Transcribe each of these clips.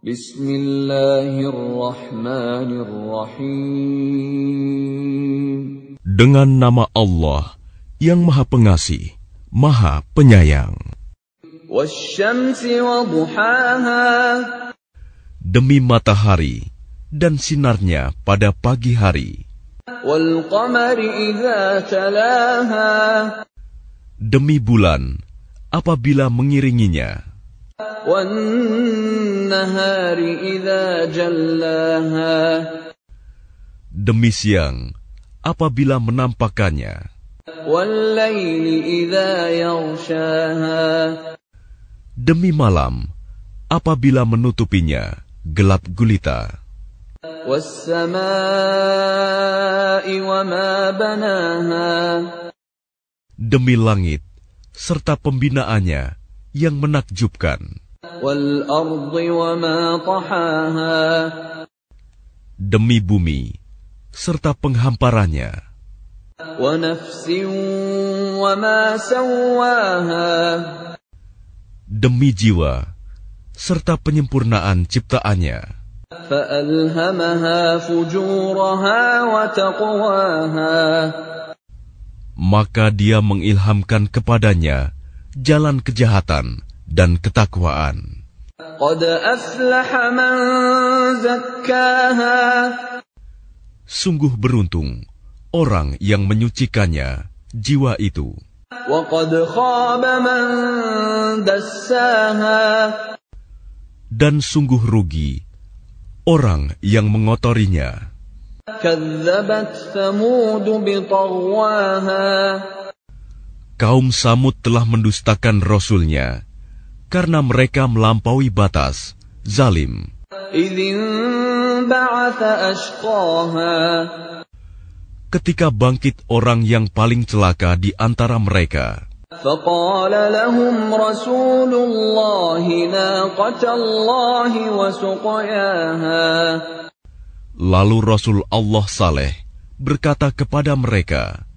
Bismillahirrahmanirrahim. Dengan nama Allah yang Maha Pengasih, Maha Penyayang. Demi matahari dan sinarnya pada pagi hari. Demi bulan apabila mengiringinya. Demi siang apabila menampakannya. Demi malam apabila menutupinya gelap gulita. Demi langit serta pembinaannya yang menakjubkan. Demi bumi serta penghamparannya. Demi jiwa serta penyempurnaan ciptaannya. Maka dia mengilhamkan kepadanya jalan kejahatan dan ketakwaan. Sungguh beruntung orang yang menyucikannya, jiwa itu. Dan sungguh rugi orang yang mengotorinya Kaum Samud telah mendustakan Rasulnya karena mereka melampaui batas, zalim. Ketika bangkit orang yang paling celaka di antara mereka. فقال لهم رسول الله ناقة الله وسقياها Lalu Rasul Allah Saleh berkata kepada mereka,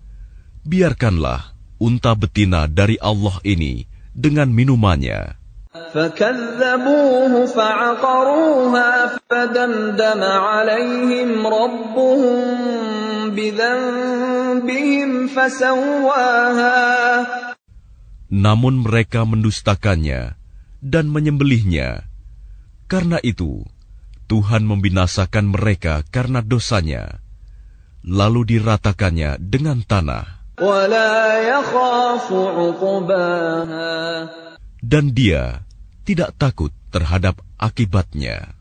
Biarkanlah unta betina dari Allah ini dengan minumannya. فكذبوه فعقروها فدمدم عليهم ربهم بذنبهم فسواها namun mereka mendustakannya dan menyembelihnya. Karena itu, Tuhan membinasakan mereka karena dosanya, lalu diratakannya dengan tanah. Dan dia tidak takut terhadap akibatnya.